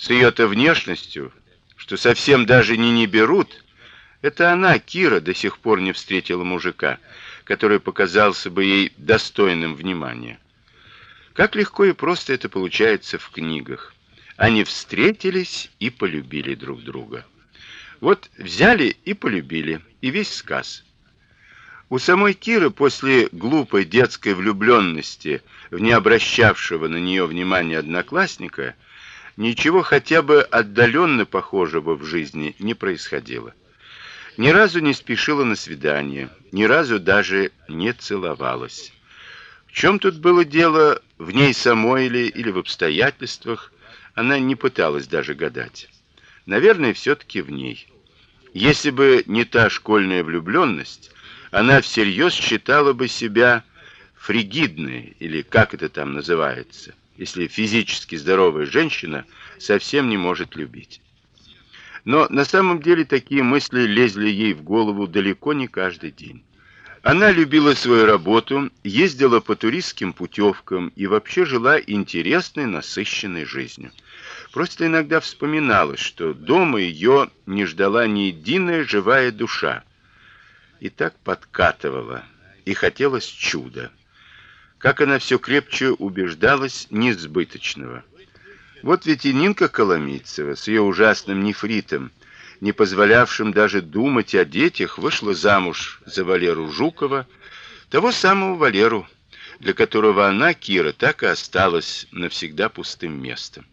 с ее-то внешностью, что совсем даже не не берут, это она, Кира, до сих пор не встретила мужика, который показался бы ей достойным внимания. Как легко и просто это получается в книгах. Они встретились и полюбили друг друга. Вот взяли и полюбили, и весь сказ. У самой Киры после глупой детской влюбленности в не обращавшего на нее внимания одноклассника ничего хотя бы отдаленно похожего в жизни не происходило. Ни разу не спешила на свидание, ни разу даже не целовалась. В чем тут было дело, в ней самой или или в обстоятельствах, она не пыталась даже гадать. Наверное, все таки в ней. Если бы не та школьная влюбленность, она всерьез считала бы себя фригидной или как это там называется, если физически здоровая женщина совсем не может любить. Но на самом деле такие мысли лезли ей в голову далеко не каждый день. Она любила свою работу, ездила по туристским путевкам и вообще жила интересной, насыщенной жизнью. Просто иногда вспоминала, что дома ее не ждала ни единая живая душа. И так подкатывала, и хотелось чуда. Как она все крепче убеждалась несбыточного. Вот ведь и Нинка Коломийцева с ее ужасным нефритом, не позволявшим даже думать о детях, вышла замуж за Валеру Жукова, того самого Валеру, для которого она, Кира, так и осталась навсегда пустым местом.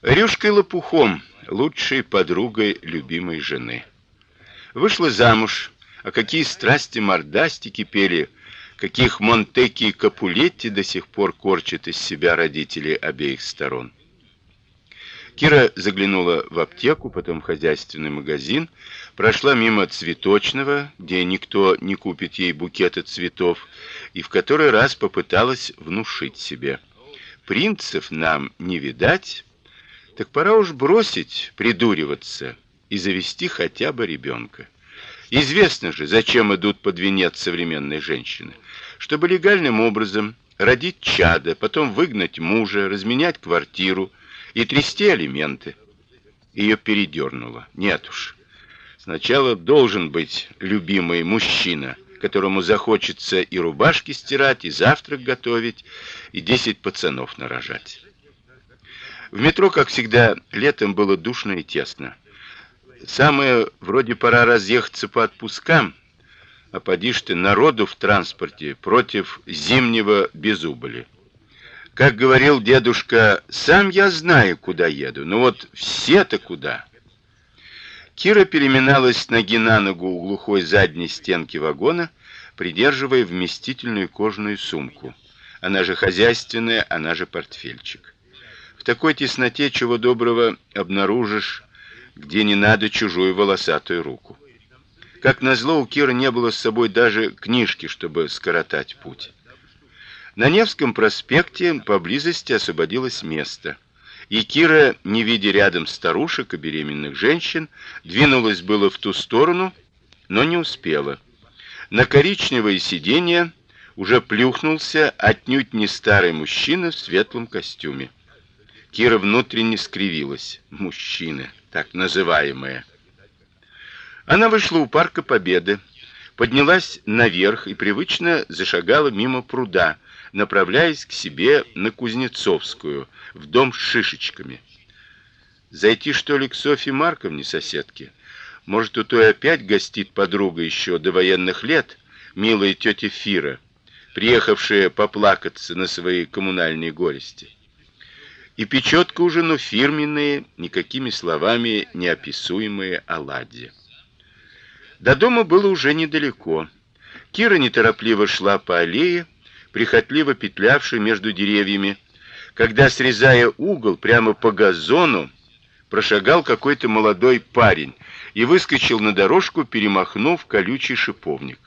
Рюшкой Лопухом, лучшей подругой любимой жены. Вышла замуж, а какие страсти мордасти кипели, каких Монтеки и Капулетти до сих пор корчат из себя родители обеих сторон. Кира заглянула в аптеку, потом в хозяйственный магазин, прошла мимо цветочного, где никто не купит ей букета цветов, и в который раз попыталась внушить себе: принцев нам не видать, так пора уж бросить придуриваться и завести хотя бы ребенка. Известно же, зачем идут под венец современные женщины, чтобы легальным образом родить чадо, потом выгнать мужа, разменять квартиру и трясти алименты. Ее передернуло. Нет уж. Сначала должен быть любимый мужчина, которому захочется и рубашки стирать, и завтрак готовить, и десять пацанов нарожать. В метро, как всегда, летом было душно и тесно. Самое вроде пора разъехаться по отпускам, а поди ж ты народу в транспорте против зимнего безубыли. Как говорил дедушка, сам я знаю, куда еду, но вот все-то куда? Кира переминалась ноги на ногу у глухой задней стенки вагона, придерживая вместительную кожаную сумку. Она же хозяйственная, она же портфельчик. В такой тесноте чего доброго обнаружишь, где не надо чужую волосатую руку. Как назло, у Киры не было с собой даже книжки, чтобы скоротать путь. На Невском проспекте поблизости освободилось место. И Кира, не видя рядом старушек и беременных женщин, двинулась было в ту сторону, но не успела. На коричневое сиденье уже плюхнулся отнюдь не старый мужчина в светлом костюме. Кира внутренне скривилась. Мужчины, так называемые. Она вышла у парка Победы, поднялась наверх и привычно зашагала мимо пруда, направляясь к себе на Кузнецовскую, в дом с шишечками. Зайти что ли к Софье Марковне соседке? Может, у той опять гостит подруга еще до военных лет, милая тетя Фира, приехавшая поплакаться на свои коммунальные горести. И печетка уже, но фирменные, никакими словами не описуемые оладьи. До дома было уже недалеко. Кира неторопливо шла по аллее, прихотливо петлявшей между деревьями, когда, срезая угол прямо по газону, прошагал какой-то молодой парень и выскочил на дорожку, перемахнув колючий шиповник.